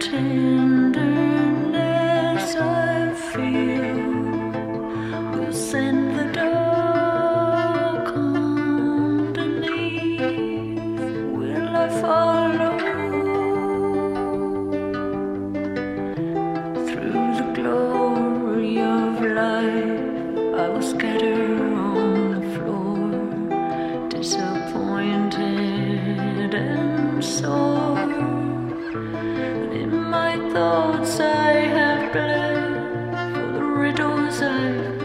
tenderness I feel will send the dark And in my thoughts I have bled for the riddles I've